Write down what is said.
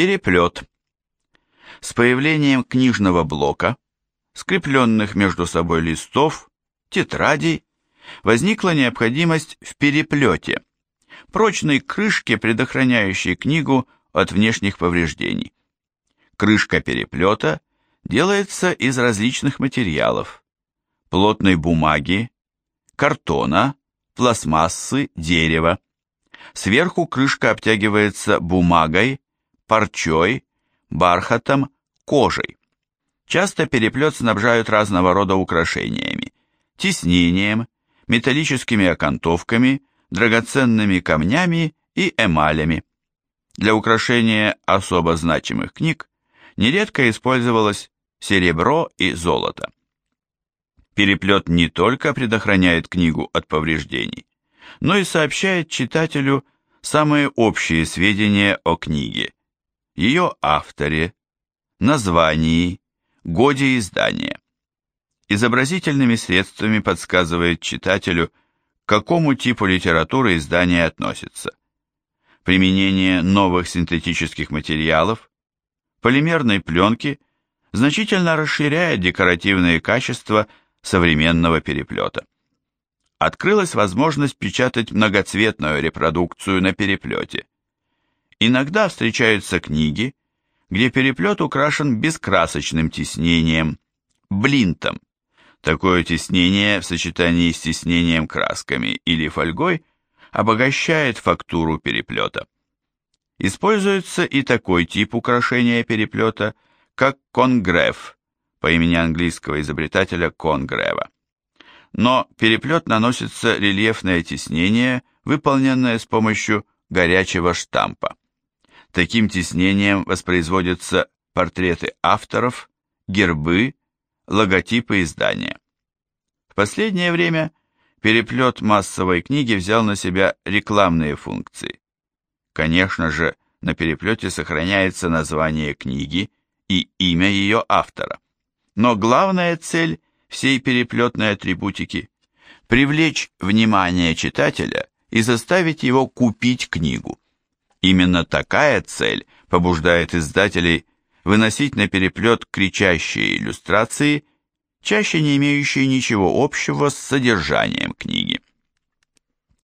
Переплет. С появлением книжного блока, скрепленных между собой листов, тетрадей, возникла необходимость в переплете, прочной крышке, предохраняющей книгу от внешних повреждений. Крышка переплета делается из различных материалов, плотной бумаги, картона, пластмассы, дерева. Сверху крышка обтягивается бумагой, парчой, бархатом, кожей. Часто переплет снабжают разного рода украшениями, тиснением, металлическими окантовками, драгоценными камнями и эмалями. Для украшения особо значимых книг нередко использовалось серебро и золото. Переплет не только предохраняет книгу от повреждений, но и сообщает читателю самые общие сведения о книге, ее авторе, названии, годе издания. Изобразительными средствами подсказывает читателю, к какому типу литературы издание относится. Применение новых синтетических материалов, полимерной пленки значительно расширяет декоративные качества современного переплета. Открылась возможность печатать многоцветную репродукцию на переплете. Иногда встречаются книги, где переплет украшен бескрасочным тиснением, блинтом. Такое тиснение в сочетании с тиснением красками или фольгой обогащает фактуру переплета. Используется и такой тип украшения переплета, как конгреф, по имени английского изобретателя Конгрева. Но переплет наносится рельефное тиснение, выполненное с помощью горячего штампа. Таким тиснением воспроизводятся портреты авторов, гербы, логотипы издания. В последнее время переплет массовой книги взял на себя рекламные функции. Конечно же, на переплете сохраняется название книги и имя ее автора. Но главная цель всей переплетной атрибутики – привлечь внимание читателя и заставить его купить книгу. Именно такая цель побуждает издателей выносить на переплет кричащие иллюстрации, чаще не имеющие ничего общего с содержанием книги.